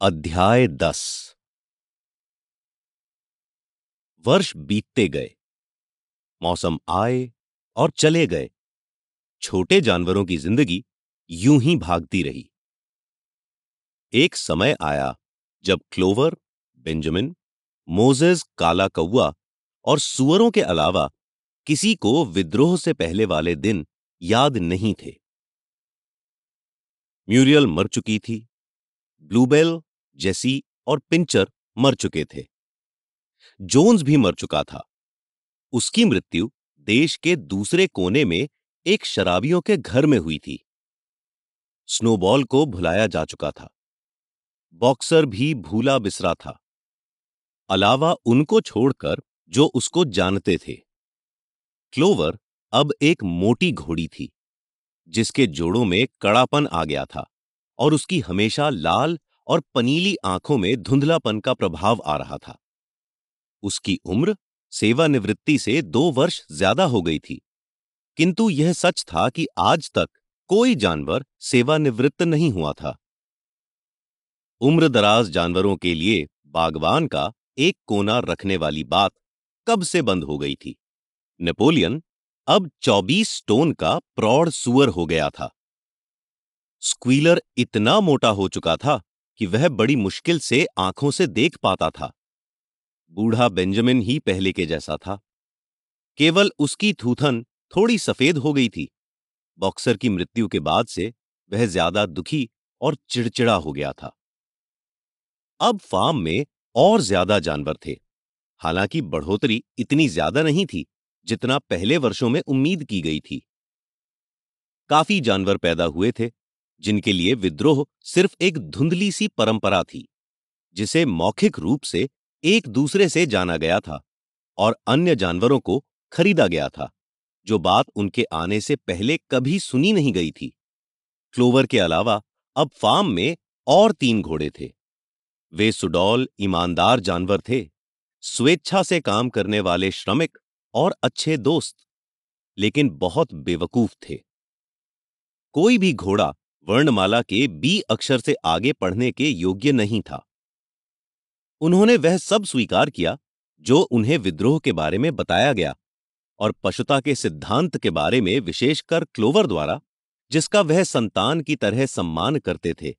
अध्याय दस। वर्ष बीतते गए। मौसम आए और चले गए। छोटे जानवरों की ज़िंदगी यूँ ही भागती रही। एक समय आया जब क्लोवर, बेंजामिन, मोजेस, काला कौआ और सुअरों के अलावा किसी को विद्रोह से पहले वाले दिन याद नहीं थे। म्यूरियल मर चुकी थी। ब्लूबेल जेसी और पिंचर मर चुके थे। जोन्स भी मर चुका था। उसकी मृत्यु देश के दूसरे कोने में एक शराबियों के घर में हुई थी। स्नोबॉल को भुलाया जा चुका था। बॉक्सर भी भूला बिसरा था। अलावा उनको छोड़कर जो उसको जानते थे। क्लोवर अब एक मोटी घोड़ी थी, जिसके जोड़ों में कड़ापन आ गया था और उसकी हमेशा लाल और पनीली आँखों में धुंधलापन का प्रभाव आ रहा था। उसकी उम्र सेवानिवृत्ति से दो वर्ष ज़्यादा हो गई थी। किंतु यह सच था कि आज तक कोई जानवर सेवानिवृत्त नहीं हुआ था। उम्रदराज जानवरों के लिए बागवान का एक कोना रखने वाली बात कब से बंद हो गई थी? नेपोलियन अब 24 स्टोन का प्रौढ़ सुअर हो गया था। स्क्वीलर इतना मोटा हो चुका था कि वह बड़ी मुश्किल से आँखों से देख पाता था। बूढ़ा बेंजामिन ही पहले के जैसा था। केवल उसकी थूथन थोड़ी सफ़ेद हो गई थी। बॉक्सर की मृत्यु के बाद से वह ज़्यादा दुखी और चिड़चिड़ा हो गया था। अब फार्म में और ज़्यादा जानवर थे। हालाँकि बढ़ोतरी इतनी ज़्यादा नहीं थी, जितना पहले वर्षों में उम्मीद की गई थी। काफ़ी जानवर पैदा हुए थे जिनके लिए विद्रोह सिर्फ़ एक धुंधली सी परंपरा थी, जिसे मौखिक रूप से एक दूसरे से जाना गया था और अन्य जानवरों को खरीदा गया था, जो बात उनके आने से पहले कभी सुनी नहीं गई थी। क्लोवर के अलावा अब फार्म में और तीन घोड़े थे। वे सुडौल, ईमानदार जानवर थे, स्वेच्छा से काम करने वाले श्रमिक और अच्छे दोस्त, लेकिन बहुत बेवकूफ़ थे। कोई भी घोड़ा वर्णमाला के बी अक्षर से आगे पढ़ने के योग्य नहीं था। उन्होंने वह सब स्वीकार किया, जो उन्हें विद्रोह के बारे में बताया गया और पशुता के सिद्धांत के बारे में विशेषकर क्लोवर द्वारा, जिसका वह संतान की तरह सम्मान करते थे।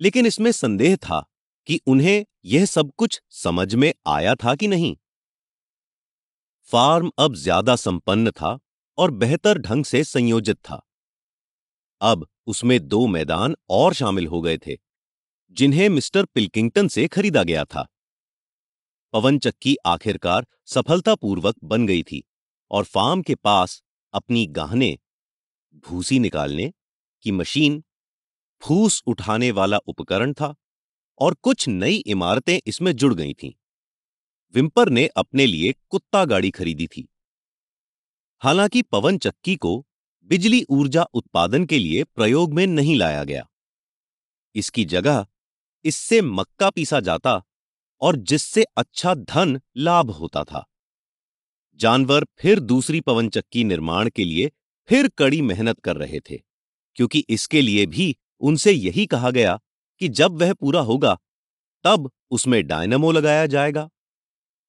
लेकिन इसमें संदेह था कि उन्हें यह सब कुछ समझ में आया था कि नहीं। फार्म अब ज़्यादा संपन्न था और बेहतर ढंग से संयोजित था। अब उसमें दो मैदान और शामिल हो गए थे, जिन्हें मिस्टर पिल्किंगटन से खरीदा गया था। पवन चक्की आखिरकार सफलतापूर्वक बन गई थी और फार्म के पास अपनी गाहने, भूसी निकालने की मशीन, फूस उठाने वाला उपकरण था और कुछ नई इमारतें इसमें जुड़ गई थीं। विम्पर ने अपने लिए कुत्ता गाड़ी खरीदी थी। हालाँकि पवन चक्की को बिजली ऊर्जा उत्पादन के लिए प्रयोग में नहीं लाया गया। इसकी जगह इससे मक्का पीसा जाता और जिससे अच्छा धन लाभ होता था। जानवर फिर दूसरी पवन चक्की निर्माण के लिए फिर कड़ी मेहनत कर रहे थे, क्योंकि इसके लिए भी उनसे यही कहा गया कि जब वह पूरा होगा, तब उसमें डायनमो लगाया जाएगा।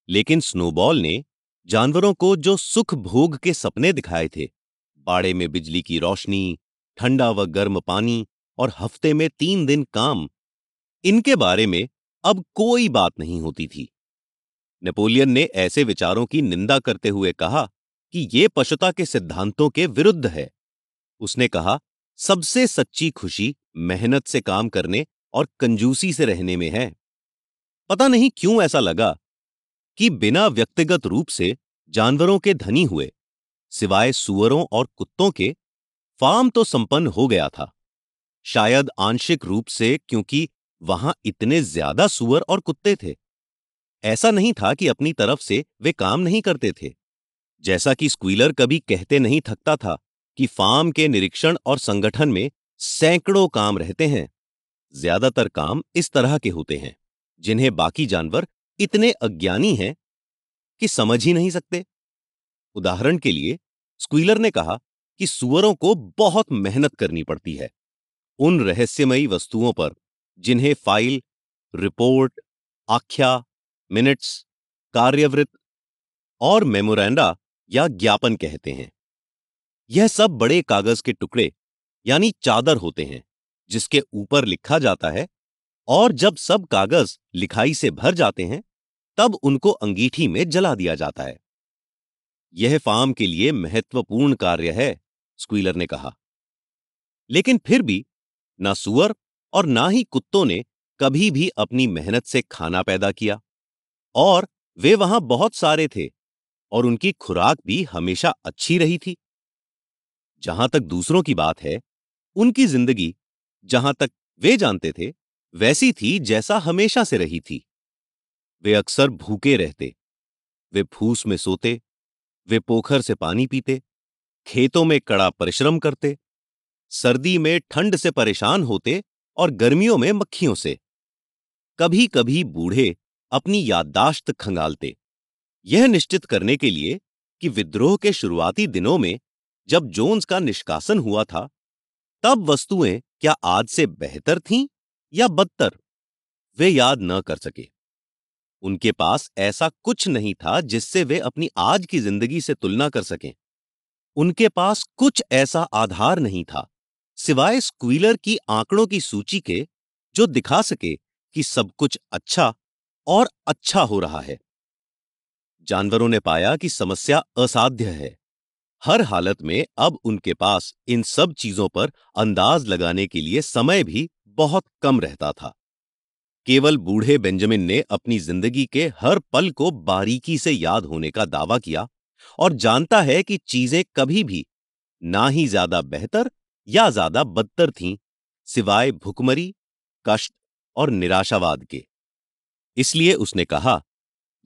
लेकिन स्नोबॉल ने जानवरों को जो सुख भोग के सपने दिखाए थे बाड़े में बिजली की रोशनी, ठंडा व गर्म पानी और हफ़्ते में तीन दिन काम। इनके बारे में अब कोई बात नहीं होती थी। नेपोलियन ने ऐसे विचारों की निंदा करते हुए कहा कि ये पशुता के सिद्धांतों के विरुद्ध है। उसने कहा, सबसे सच्ची खुशी मेहनत से काम करने और कंजूसी से रहने में है। पता नहीं क्यों ऐसा लगा कि बिना व्यक्तिगत रूप से जानवरों के धनी हुए सिवाय सुअरों और कुत्तों के फार्म तो संपन्न हो गया था। शायद आंशिक रूप से क्योंकि वहाँ इतने ज़्यादा सुअर और कुत्ते थे। ऐसा नहीं था कि अपनी तरफ़ से वे काम नहीं करते थे। जैसा कि स्क्वीलर कभी कहते नहीं थकता था कि फार्म के निरीक्षण और संगठन में सैकड़ों काम रहते हैं। ज़्यादातर काम इस तरह के होते हैं, जिन्हें बाकी जानवर इतने अज्ञानी हैं कि समझ ही नहीं सकते। उदाहरण के लिए, स्क्वीलर ने कहा कि सुअरों को बहुत मेहनत करनी पड़ती है। उन रहस्यमयी वस्तुओं पर, जिन्हें फ़ाइल, रिपोर्ट, आख्या, मिनट्स, कार्यवृत्त और मेमोरेंडा या ज्ञापन कहते हैं। यह सब बड़े कागज़ के टुकड़े, यानी चादर होते हैं, जिसके ऊपर लिखा जाता है और जब सब कागज़ लिखाई से भर जाते हैं, तब उनको अंगीठी में जला दिया जाता है। यह फार्म के लिए महत्वपूर्ण कार्य है, स्क्वीलर ने कहा। लेकिन फिर भी, ना सुअर और ना ही कुत्तों ने कभी भी अपनी मेहनत से खाना पैदा किया, और वे वहाँ बहुत सारे थे, और उनकी खुराक भी हमेशा अच्छी रही थी। जहाँ तक दूसरों की बात है, उनकी ज़िंदगी जहाँ तक वे जानते थे, वैसी थी जैसा हमेशा से रही थी। वे अक्सर भूखे रहते, वे फूस में सोते वे पोखर से पानी पीते, खेतों में कड़ा परिश्रम करते, सर्दी में ठंड से परेशान होते और गर्मियों में मक्खियों से। कभी कभी बूढ़े अपनी याददाश्त खंगालते। यह निश्चित करने के लिए कि विद्रोह के शुरुआती दिनों में जब जोन्स का निष्कासन हुआ था, तब वस्तुएँ क्या आज से बेहतर थीं या बदतर, वे याद न कर सके। उनके पास ऐसा कुछ नहीं था जिससे वे अपनी आज की ज़िंदगी से तुलना कर सकें। उनके पास कुछ ऐसा आधार नहीं था, सिवाय स्क्वीलर की आंकड़ों की सूची के, जो दिखा सके कि सब कुछ अच्छा और अच्छा हो रहा है। जानवरों ने पाया कि समस्या असाध्य है। हर हालत में अब उनके पास इन सब चीज़ों पर अंदाज लगाने के लिए समय भी बहुत कम रहता था। केवल बूढ़े बेंजामिन ने अपनी ज़िंदगी के हर पल को बारीकी से याद होने का दावा किया और जानता है कि चीज़ें कभी भी ना ही ज़्यादा बेहतर या ज़्यादा बदतर थीं, सिवाय भुखमरी, कष्ट और निराशावाद के। इसलिए उसने कहा,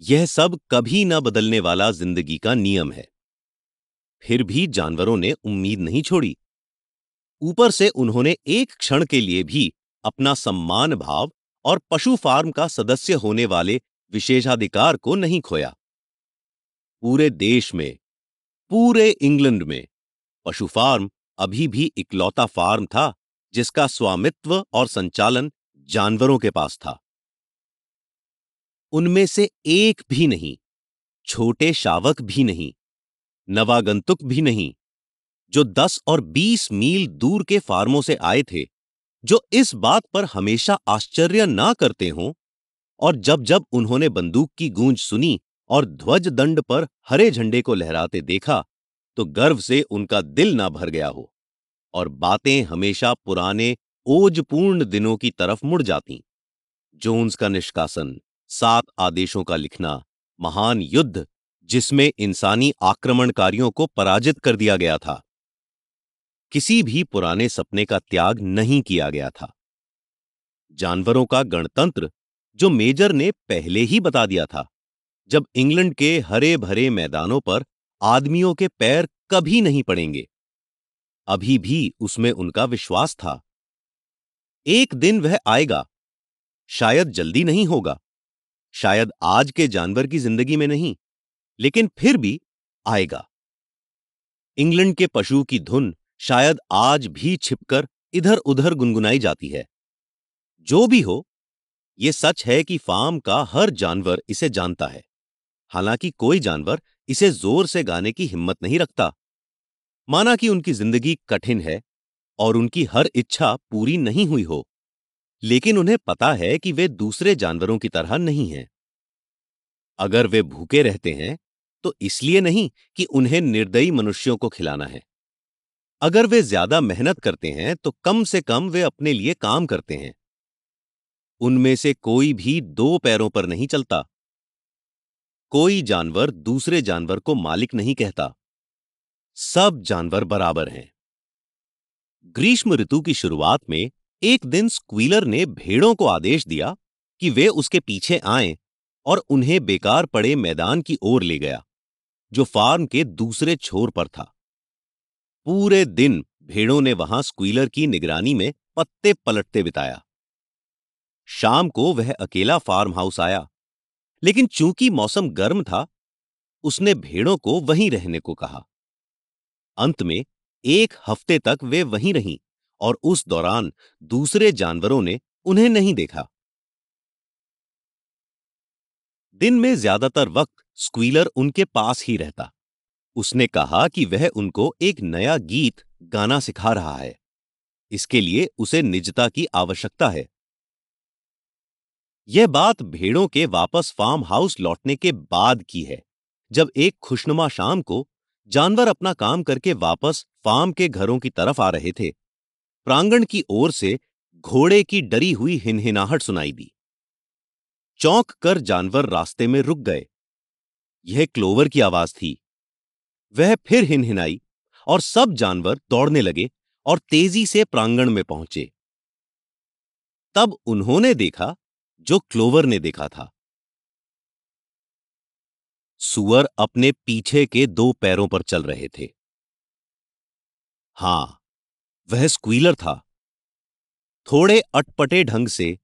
यह सब कभी न बदलने वाला ज़िंदगी का नियम है। फिर भी जानवरों ने उम्मीद नहीं छोड़ी। ऊपर से उन्होंने एक क्षण के लिए भी अपना सम्मान भाव और पशु फार्म का सदस्य होने वाले विशेषाधिकार को नहीं खोया। पूरे देश में, पूरे इंग्लैंड में पशु फार्म अभी भी इकलौता फार्म था, जिसका स्वामित्व और संचालन जानवरों के पास था। उनमें से एक भी नहीं, छोटे शावक भी नहीं, नवागंतुक भी नहीं, जो दस और बीस मील दूर के फार्मों से आए थे जो इस बात पर हमेशा आश्चर्य ना करते हों। और जब जब उन्होंने बंदूक की गूंज सुनी और ध्वज दंड पर हरे झंडे को लहराते देखा तो गर्व से उनका दिल ना भर गया हो। और बातें हमेशा पुराने, ओजपूर्ण दिनों की तरफ़ मुड़ जाती। जोन्स का निष्कासन, सात आदेशों का लिखना, महान युद्ध, जिसमें इंसानी आक्रमणकारियों को पराजित कर दिया गया था। किसी भी पुराने सपने का त्याग नहीं किया गया था। जानवरों का गणतंत्र जो मेजर ने पहले ही बता दिया था, जब इंग्लैंड के हरे भरे मैदानों पर आदमियों के पैर कभी नहीं पड़ेंगे। अभी भी उसमें उनका विश्वास था। एक दिन वह आएगा। शायद जल्दी नहीं होगा। शायद आज के जानवर की ज़िंदगी में नहीं, लेकिन फिर भी आएगा। इंग्लैंड के पशु की धुन शायद आज भी छिपकर इधर उधर गुनगुनाई जाती है। जो भी हो यह सच है कि फार्म का हर जानवर इसे जानता है। हालाँकि कोई जानवर इसे ज़ोर से गाने की हिम्मत नहीं रखता। माना कि उनकी ज़िंदगी कठिन है और उनकी हर इच्छा पूरी नहीं हुई हो, लेकिन उन्हें पता है कि वे दूसरे जानवरों की तरह नहीं हैं। अगर वे भूखे रहते हैं तो इसलिए नहीं कि उन्हें निर्दयी मनुष्यों को खिलाना है। अगर वे ज़्यादा मेहनत करते हैं तो कम से कम वे अपने लिए काम करते हैं। उनमें से कोई भी दो पैरों पर नहीं चलता। कोई जानवर दूसरे जानवर को मालिक नहीं कहता। सब जानवर बराबर हैं। ग्रीष्म ऋतु की शुरुआत में एक दिन स्क्वीलर ने भेड़ों को आदेश दिया कि वे उसके पीछे आएँ और उन्हें बेकार पड़े मैदान की ओर ले गया, जो फार्म के दूसरे छोर पर था। पूरे दिन भेड़ों ने वहाँ स्क्वीलर की निगरानी में पत्ते पलटते बिताया। शाम को वह अकेला फार्म हाउस आया। लेकिन चूँकि मौसम गर्म था, उसने भेड़ों को वहीं रहने को कहा। अंत में एक हफ़्ते तक वे वहीं रहीं और उस दौरान दूसरे जानवरों ने उन्हें नहीं देखा। दिन में ज़्यादातर वक्त स्क्वीलर उनके पास ही रहता। उसने कहा कि वह उनको एक नया गीत गाना सिखा रहा है। इसके लिए उसे निजता की आवश्यकता है। यह बात भेड़ों के वापस फार्म हाउस लौटने के बाद की है, जब एक खुशनुमा शाम को जानवर अपना काम करके वापस फार्म के घरों की तरफ़ आ रहे थे। प्रांगण की ओर से घोड़े की डरी हुई हिनहिनाहट सुनाई दी। चौंक कर जानवर रास्ते में रुक गए। यह क्लोवर की आवाज़ थी। वह फिर हिनहिनाई और सब जानवर दौड़ने लगे और तेज़ी से प्रांगण में पहुँचे। तब उन्होंने देखा जो क्लोवर ने देखा था। सुअर अपने पीछे के दो पैरों पर चल रहे थे। हाँ, वह स्क्वीलर था। थोड़े अटपटे ढंग से,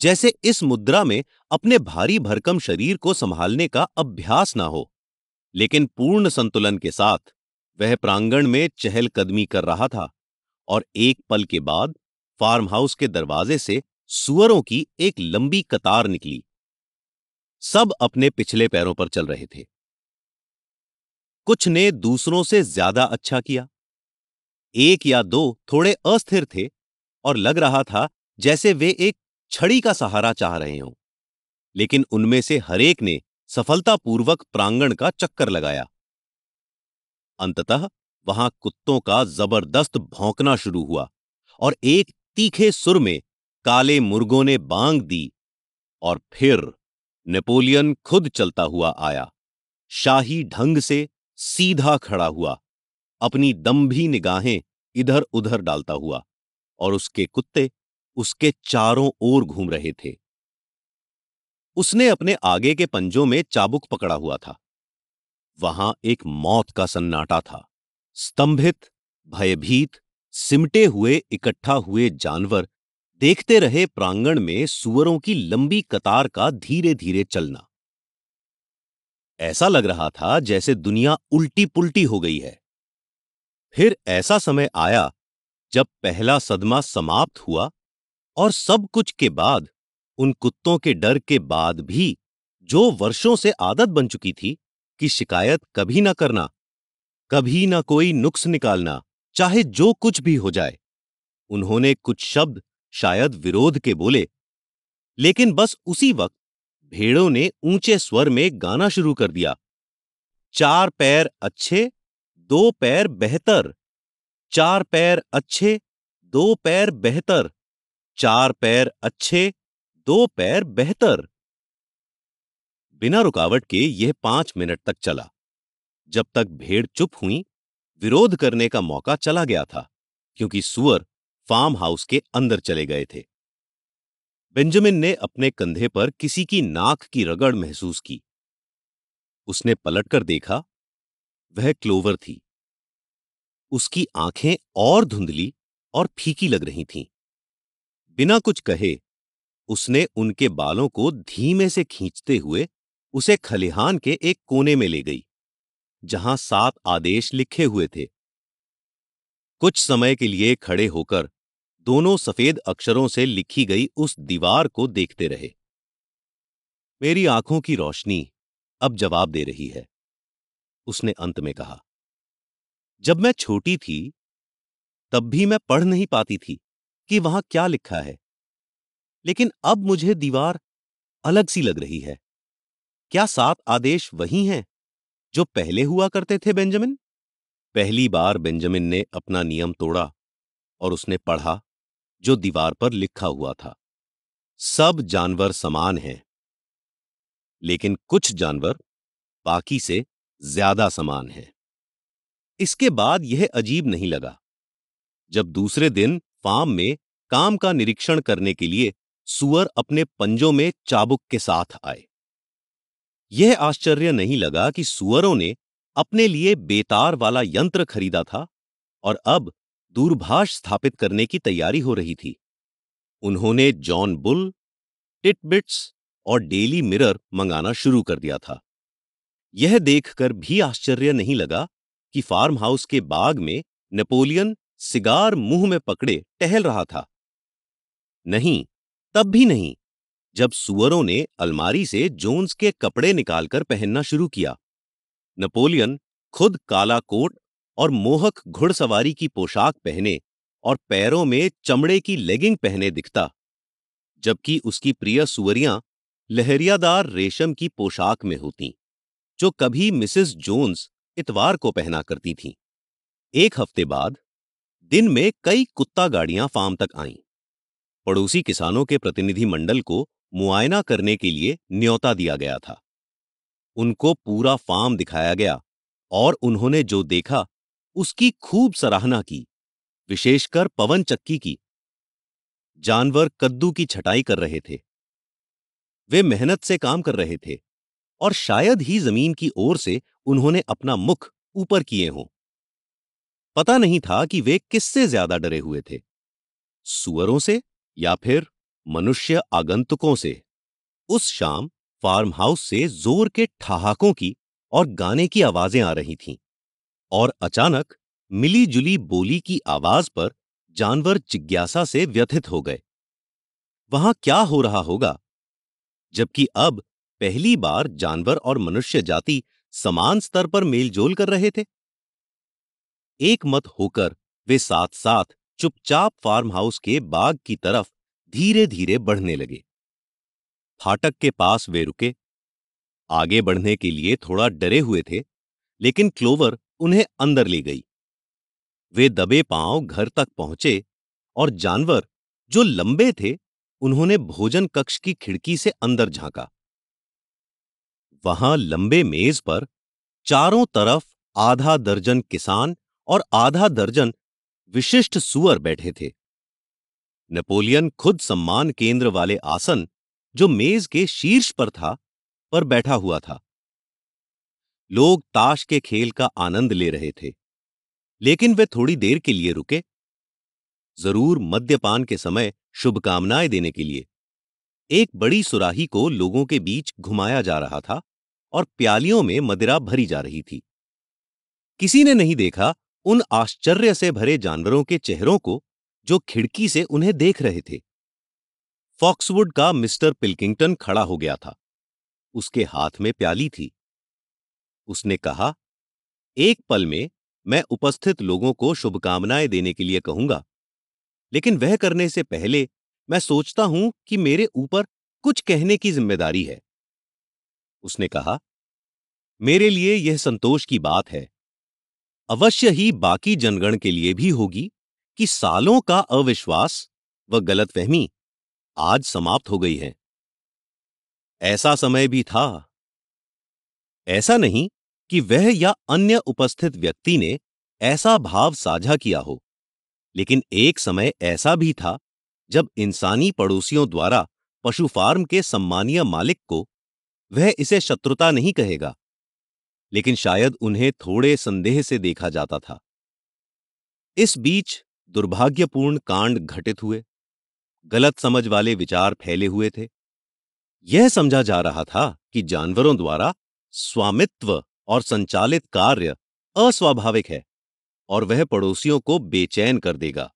जैसे इस मुद्रा में अपने भारी भरकम शरीर को संभालने का अभ्यास ना हो लेकिन पूर्ण संतुलन के साथ वह प्रांगण में चहलकदमी कर रहा था और एक पल के बाद फार्म हाउस के दरवाजे से सुअरों की एक लंबी कतार निकली। सब अपने पिछले पैरों पर चल रहे थे। कुछ ने दूसरों से ज़्यादा अच्छा किया। एक या दो थोड़े अस्थिर थे और लग रहा था जैसे वे एक छड़ी का सहारा चाह रहे हों। लेकिन उनमें से हरेक ने सफलतापूर्वक प्रांगण का चक्कर लगाया। अंततः वहाँ कुत्तों का ज़बरदस्त भौंकना शुरू हुआ और एक तीखे सुर में काले मुर्गों ने बांग दी और फिर नेपोलियन खुद चलता हुआ आया। शाही ढंग से सीधा खड़ा हुआ, अपनी दम्भी निगाहें इधर उधर डालता हुआ और उसके कुत्ते उसके चारों ओर घूम रहे थे। उसने अपने आगे के पंजों में चाबुक पकड़ा हुआ था। वहाँ एक मौत का सन्नाटा था। स्तंभित, भयभीत, सिमटे हुए, इकट्ठा हुए जानवर देखते रहे प्रांगण में सुअरों की लंबी कतार का धीरे धीरे चलना। ऐसा लग रहा था जैसे दुनिया उल्टी पुल्टी हो गई है। फिर ऐसा समय आया जब पहला सदमा समाप्त हुआ और सब कुछ के बाद उन कुत्तों के डर के बाद भी जो वर्षों से आदत बन चुकी थी कि शिकायत कभी ना करना, कभी ना कोई नुक्स निकालना, चाहे जो कुछ भी हो जाए। उन्होंने कुछ शब्द शायद विरोध के बोले, लेकिन बस उसी वक्त भेड़ों ने ऊँचे स्वर में गाना शुरू कर दिया। चार पैर अच्छे, दो पैर बेहतर। चार पैर अच्छे, दो पैर बेहतर। चार पैर अच्छे दो पैर बेहतर। बिना रुकावट के यह पाँच मिनट तक चला। जब तक भेड़ चुप हुई, विरोध करने का मौका चला गया था, क्योंकि सुअर फार्म हाउस के अंदर चले गए थे। बेंजामिन ने अपने कंधे पर किसी की नाक की रगड़ महसूस की। उसने पलटकर देखा, वह क्लोवर थी। उसकी आँखें और धुंधली और फीकी लग रही थीं। बिना कुछ कहे उसने उनके बालों को धीमे से खींचते हुए उसे खलिहान के एक कोने में ले गई, जहाँ सात आदेश लिखे हुए थे। कुछ समय के लिए खड़े होकर दोनों सफ़ेद अक्षरों से लिखी गई उस दीवार को देखते रहे। मेरी आँखों की रोशनी अब जवाब दे रही है, उसने अंत में कहा। जब मैं छोटी थी, तब भी मैं पढ़ नहीं पाती थी कि वहाँ क्या लिखा है। लेकिन अब मुझे दीवार अलग सी लग रही है। क्या सात आदेश वही हैं जो पहले हुआ करते थे बेंजामिन? पहली बार बेंजामिन ने अपना नियम तोड़ा और उसने पढ़ा जो दीवार पर लिखा हुआ था। सब जानवर समान हैं। लेकिन कुछ जानवर बाकी से ज़्यादा समान हैं। इसके बाद यह अजीब नहीं लगा। जब दूसरे दिन फार्म में काम का निरीक्षण करने के लिए सुअर अपने पंजों में चाबुक के साथ आए। यह आश्चर्य नहीं लगा कि सुअरों ने अपने लिए बेतार वाला यंत्र खरीदा था और अब दूरभाष स्थापित करने की तैयारी हो रही थी। उन्होंने जॉन बुल, टिटबिट्स और डेली मिरर मंगाना शुरू कर दिया था। यह देखकर भी आश्चर्य नहीं लगा कि फार्म हाउस के बाग में नेपोलियन सिगार मुँह में पकड़े टहल रहा था। नहीं तब भी नहीं जब सुअरों ने अलमारी से जोन्स के कपड़े निकालकर पहनना शुरू किया नेपोलियन खुद काला कोट और मोहक घुड़सवारी की पोशाक पहने और पैरों में चमड़े की लेगिंग पहने दिखता जबकि उसकी प्रिय सुअरियाँ लहरियादार रेशम की पोशाक में होती, जो कभी मिसेस जोन्स इतवार को पहना करती थीं। एक हफ़्ते बाद दिन में कई कुत्ता गाड़ियाँ फार्म तक आईं। पड़ोसी किसानों के प्रतिनिधि मंडल को मुआयना करने के लिए न्योता दिया गया था। उनको पूरा फार्म दिखाया गया और उन्होंने जो देखा, उसकी खूब सराहना की, विशेषकर पवन चक्की की। जानवर कद्दू की छटाई कर रहे थे। वे मेहनत से काम कर रहे थे और शायद ही ज़मीन की ओर से उन्होंने अपना मुख ऊपर किए हों। पता नहीं था कि वे किससे ज़्यादा डरे हुए थे। सुअरों से या फिर मनुष्य आगंतुकों से। उस शाम फार्म हाउस से ज़ोर के ठहाकों की और गाने की आवाज़ें आ रही थीं और अचानक मिली जुली बोली की आवाज़ पर जानवर जिज्ञासा से व्यथित हो गए। वहाँ क्या हो रहा होगा? जबकि अब पहली बार जानवर और मनुष्य जाति समान स्तर पर मेलजोल कर रहे थे। एक मत होकर वे साथ साथ चुपचाप फार्म हाउस के बाग की तरफ़ धीरे धीरे बढ़ने लगे। फाटक के पास वे रुके। आगे बढ़ने के लिए थोड़ा डरे हुए थे, लेकिन क्लोवर उन्हें अंदर ले गई। वे दबे पाँव घर तक पहुँचे और जानवर, जो लंबे थे, उन्होंने भोजन कक्ष की खिड़की से अंदर झांका। वहाँ लंबे मेज पर चारों तरफ़ आधा दर्जन किसान और आधा दर्जन विशिष्ट सुअर बैठे थे। नेपोलियन खुद सम्मान केंद्र वाले आसन, जो मेज के शीर्ष पर था, पर बैठा हुआ था। लोग ताश के खेल का आनंद ले रहे थे, लेकिन वे थोड़ी देर के लिए रुके। ज़रूर मद्यपान के समय शुभकामनाएँ देने के लिए। एक बड़ी सुराही को लोगों के बीच घुमाया जा रहा था, और प्यालियों में मदिरा भरी जा रही थी। किसी ने नहीं देखा उन आश्चर्य से भरे जानवरों के चेहरों को, जो खिड़की से उन्हें देख रहे थे। फॉक्सवुड का मिस्टर पिल्किंगटन खड़ा हो गया था। उसके हाथ में प्याली थी। उसने कहा, एक पल में मैं उपस्थित लोगों को शुभकामनाएँ देने के लिए कहूँगा, लेकिन वह करने से पहले मैं सोचता हूँ कि मेरे ऊपर कुछ कहने की ज़िम्मेदारी है। उसने कहा, मेरे लिए यह संतोष की बात है। अवश्य ही बाकी जनगण के लिए भी होगी कि सालों का अविश्वास व गलतफहमी आज समाप्त हो गई है। ऐसा समय भी था। ऐसा नहीं कि वह या अन्य उपस्थित व्यक्ति ने ऐसा भाव साझा किया हो, लेकिन एक समय ऐसा भी था जब इंसानी पड़ोसियों द्वारा पशु फार्म के सम्मानीय मालिक को वह इसे शत्रुता नहीं कहेगा। लेकिन शायद उन्हें थोड़े संदेह से देखा जाता था। इस बीच दुर्भाग्यपूर्ण कांड घटित हुए। गलत समझ वाले विचार फैले हुए थे। यह समझा जा रहा था कि जानवरों द्वारा स्वामित्व और संचालित कार्य अस्वाभाविक है और वह पड़ोसियों को बेचैन कर देगा।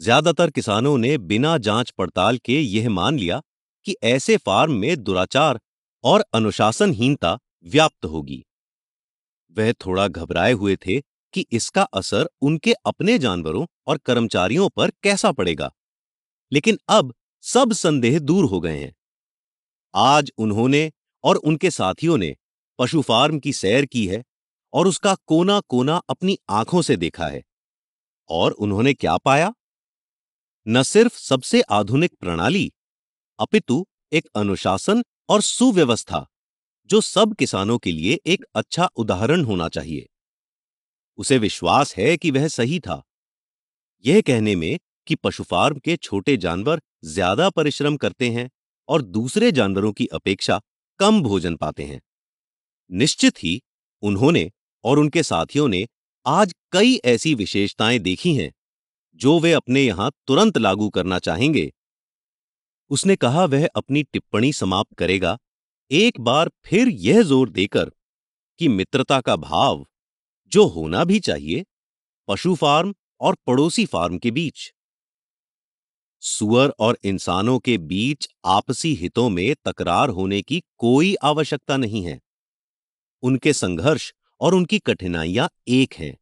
ज़्यादातर किसानों ने बिना जाँच पड़ताल के यह मान लिया कि ऐसे फार्म में दुराचार और अनुशासनहीनता व्याप्त होगी। वह थोड़ा घबराए हुए थे कि इसका असर उनके अपने जानवरों और कर्मचारियों पर कैसा पड़ेगा। लेकिन अब सब संदेह दूर हो गए हैं। आज उन्होंने और उनके साथियों ने पशु फार्म की सैर की है और उसका कोना कोना अपनी आँखों से देखा है। और उन्होंने क्या पाया? न सिर्फ़ सबसे आधुनिक प्रणाली, अपितु एक अनुशासन और सुव्यवस्था। जो सब किसानों के लिए एक अच्छा उदाहरण होना चाहिए। उसे विश्वास है कि वह सही था। यह कहने में कि पशु फार्म के छोटे जानवर ज़्यादा परिश्रम करते हैं और दूसरे जानवरों की अपेक्षा कम भोजन पाते हैं। निश्चित ही उन्होंने और उनके साथियों ने आज कई ऐसी विशेषताएँ देखी हैं, जो वे अपने यहाँ तुरंत लागू करना चाहेंगे। उसने कहा, वह अपनी टिप्पणी समाप्त करेगा एक बार फिर यह ज़ोर देकर कि मित्रता का भाव जो होना भी चाहिए, पशु फार्म और पड़ोसी फार्म के बीच। सुअर और इंसानों के बीच आपसी हितों में तकरार होने की कोई आवश्यकता नहीं है। उनके संघर्ष और उनकी कठिनाइयाँ एक हैं।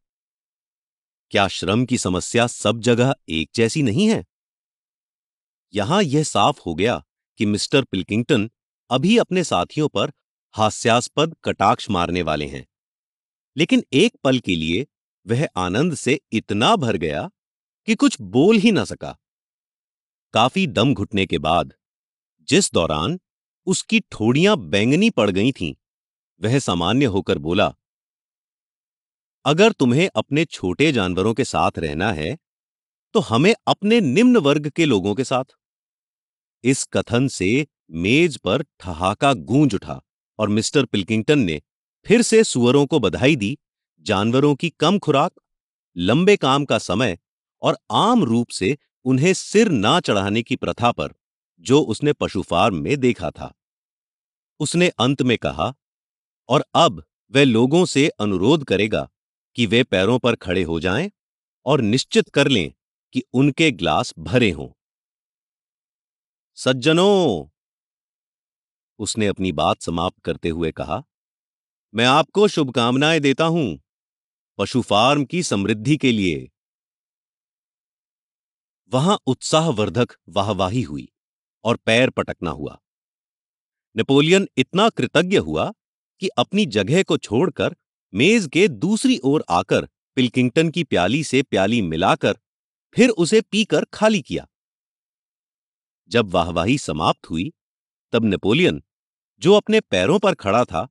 क्या श्रम की समस्या सब जगह एक जैसी नहीं है? यहाँ यह साफ़ हो गया कि मिस्टर पिल्किंगटन अभी अपने साथियों पर हास्यास्पद कटाक्ष मारने वाले हैं। लेकिन एक पल के लिए वह आनंद से इतना भर गया कि कुछ बोल ही ना सका। काफ़ी दम घुटने के बाद जिस दौरान उसकी ठोड़ियाँ बैंगनी पड़ गई थीं, वह सामान्य होकर बोला अगर तुम्हें अपने छोटे जानवरों के साथ रहना है तो हमें अपने निम्न वर्ग के लोगों के साथ। इस कथन से मेज पर ठहाका गूंज उठा और मिस्टर पिल्किंगटन ने फिर से सुअरों को बधाई दी, जानवरों की कम खुराक, लंबे काम का समय और आम रूप से उन्हें सिर ना चढ़ाने की प्रथा पर, जो उसने पशु फार्म में देखा था। उसने अंत में कहा, और अब वह लोगों से अनुरोध करेगा कि वे पैरों पर खड़े हो जाएँ और निश्चित कर लें कि उनके ग्लास भरे हों। सज्जनों उसने अपनी बात समाप्त करते हुए कहा, मैं आपको शुभकामनाएँ देता हूँ, पशु फार्म की समृद्धि के लिए। वहाँ उत्साहवर्धक वाहवाही हुई और पैर पटकना हुआ। नेपोलियन इतना कृतज्ञ हुआ कि अपनी जगह को छोड़कर मेज के दूसरी ओर आकर पिल्किंगटन की प्याली से प्याली मिलाकर फिर उसे पीकर खाली किया। जब वाहवाही समाप्त हुई, तब नेपोलियन जो अपने पैरों पर खड़ा था,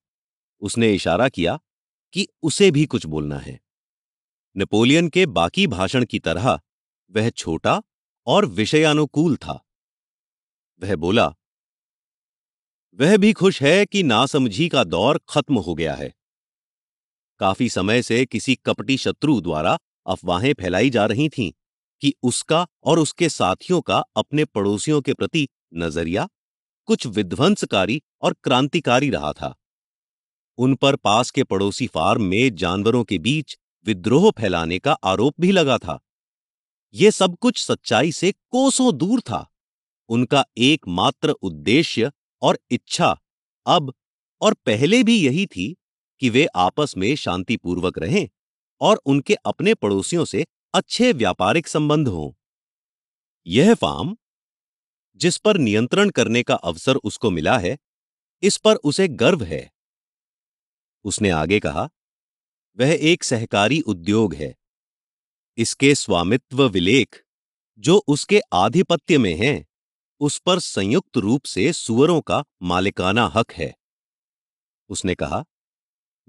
उसने इशारा किया कि उसे भी कुछ बोलना है। नेपोलियन के बाकी भाषण की तरह, वह छोटा और विषयानुकूल था। वह बोला, वह भी खुश है कि नासमझी का दौर खत्म हो गया है। काफ़ी समय से किसी कपटी शत्रु द्वारा अफवाहें फैलाई जा रही थीं कि उसका और उसके साथियों का अपने पड़ोसियों के प्रति नज़रिया कुछ विध्वंसकारी और क्रांतिकारी रहा था। उन पर पास के पड़ोसी फार्म में जानवरों के बीच विद्रोह फैलाने का आरोप भी लगा था। ये सब कुछ सच्चाई से कोसों दूर था। उनका एकमात्र उद्देश्य और इच्छा अब और पहले भी यही थी कि वे आपस में शांतिपूर्वक रहें और उनके अपने पड़ोसियों से अच्छे व्यापारिक संबंध हों। यह फार्म जिस पर नियंत्रण करने का अवसर उसको मिला है, इस पर उसे गर्व है। उसने आगे कहा, वह एक सहकारी उद्योग है। इसके स्वामित्व विलेख, जो उसके आधिपत्य में हैं, उस पर संयुक्त रूप से सुअरों का मालिकाना हक है। उसने कहा,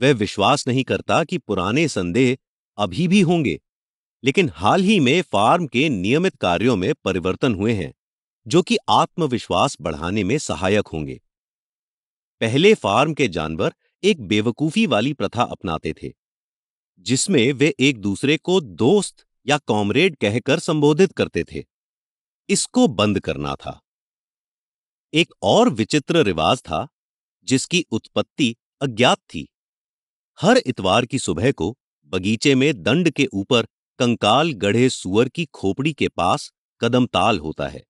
वह विश्वास नहीं करता कि पुराने संदेह अभी भी होंगे, लेकिन हाल ही में फार्म के नियमित कार्यों में परिवर्तन हुए हैं। जो कि आत्मविश्वास बढ़ाने में सहायक होंगे। पहले फार्म के जानवर एक बेवकूफ़ी वाली प्रथा अपनाते थे, जिसमें वे एक दूसरे को दोस्त या कॉमरेड कहकर संबोधित करते थे। इसको बंद करना था। एक और विचित्र रिवाज था, जिसकी उत्पत्ति अज्ञात थी। हर इतवार की सुबह को बगीचे में दंड के ऊपर कंकाल गढ़े सुअर की खोपड़ी के पास कदमताल होता है।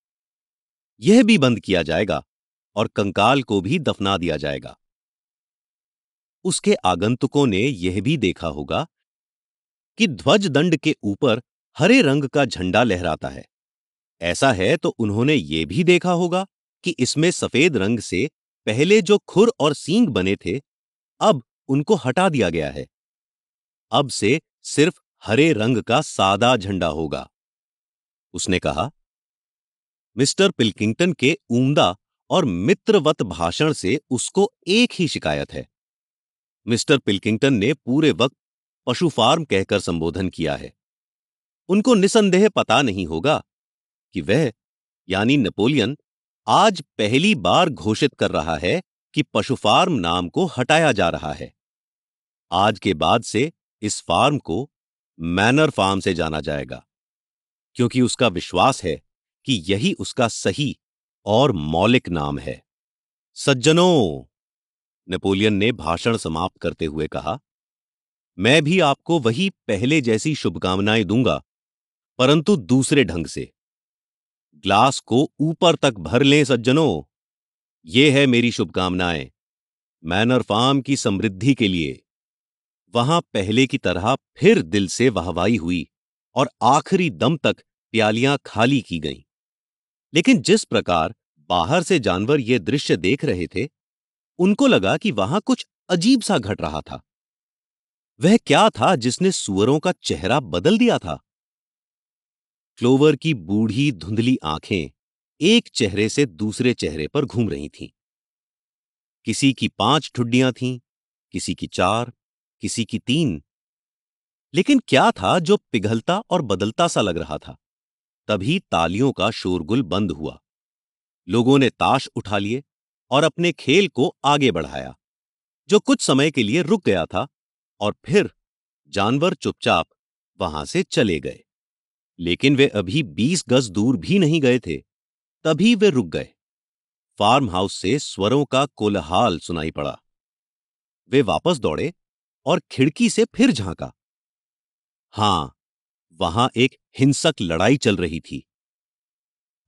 यह भी बंद किया जाएगा और कंकाल को भी दफना दिया जाएगा। उसके आगंतुकों ने यह भी देखा होगा कि ध्वज दंड के ऊपर हरे रंग का झंडा लहराता है। ऐसा है तो उन्होंने ये भी देखा होगा कि इसमें सफ़ेद रंग से पहले जो खुर और सींग बने थे, अब उनको हटा दिया गया है। अब से सिर्फ़ हरे रंग का सादा झंडा होगा। उसने कहा मिस्टर पिल्किंगटन के ऊमदा और मित्रवत भाषण से उसको एक ही शिकायत है। मिस्टर पिल्किंगटन ने पूरे वक्त पशु फार्म कहकर संबोधन किया है। उनको निसंदेह पता नहीं होगा कि वह, यानी नेपोलियन, आज पहली बार घोषित कर रहा है कि पशु फार्म नाम को हटाया जा रहा है। आज के बाद से इस फार्म को मैनर फार्म से जाना जाएगा, क्योंकि उसका विश्वास है कि यही उसका सही और मौलिक नाम है। सज्जनों! नेपोलियन ने भाषण समाप्त करते हुए कहा, मैं भी आपको वही पहले जैसी शुभकामनाएँ दूँगा, परंतु दूसरे ढंग से। ग्लास को ऊपर तक भर लें सज्जनों! ये है मेरी शुभकामनाएँ, मैनर फार्म की समृद्धि के लिए। वहाँ पहले की तरह फिर दिल से वाहवाही हुई और आखिरी दम तक प्यालियाँ खाली की गईं। लेकिन जिस प्रकार बाहर से जानवर ये दृश्य देख रहे थे उनको लगा कि वहाँ कुछ अजीब सा घट रहा था। वह क्या था जिसने सुअरों का चेहरा बदल दिया था? क्लोवर की बूढ़ी धुंधली आँखें एक चेहरे से दूसरे चेहरे पर घूम रही थीं। किसी की पाँच ठुड्डियाँ थीं, किसी की चार किसी की तीन। लेकिन क्या था जो पिघलता और बदलता सा लग रहा था? तभी तालियों का शोरगुल बंद हुआ। लोगों ने ताश उठा लिए और अपने खेल को आगे बढ़ाया, जो कुछ समय के लिए रुक गया था और फिर जानवर चुपचाप वहाँ से चले गए। लेकिन वे अभी बीस गज दूर भी नहीं गए थे, तभी वे रुक गए। फार्म हाउस से स्वरों का कोलहाल सुनाई पड़ा। वे वापस दौड़े और खिड़की से फिर झांका। हाँ वहाँ एक हिंसक लड़ाई चल रही थी।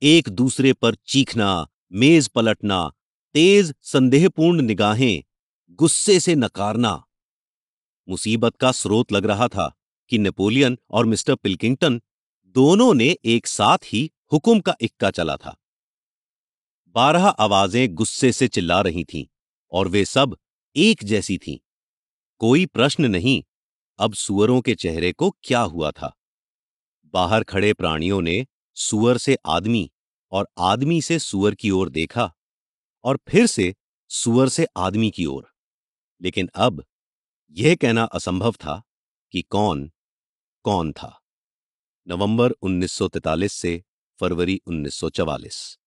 एक दूसरे पर चीखना, मेज पलटना, तेज संदेहपूर्ण निगाहें, गुस्से से नकारना। मुसीबत का स्रोत लग रहा था कि नेपोलियन और मिस्टर पिल्किंगटन दोनों ने एक साथ ही हुक्म का इक्का चला था। बारह आवाज़ें गुस्से से चिल्ला रही थीं और वे सब एक जैसी थीं। कोई प्रश्न नहीं, अब सुअरों के चेहरे को क्या हुआ था? बाहर खड़े प्राणियों ने सुअर से आदमी और आदमी से सुअर की ओर देखा और फिर से सुअर से आदमी की ओर। लेकिन अब यह कहना असंभव था कि कौन कौन था। नवंबर 1943 से फरवरी 1944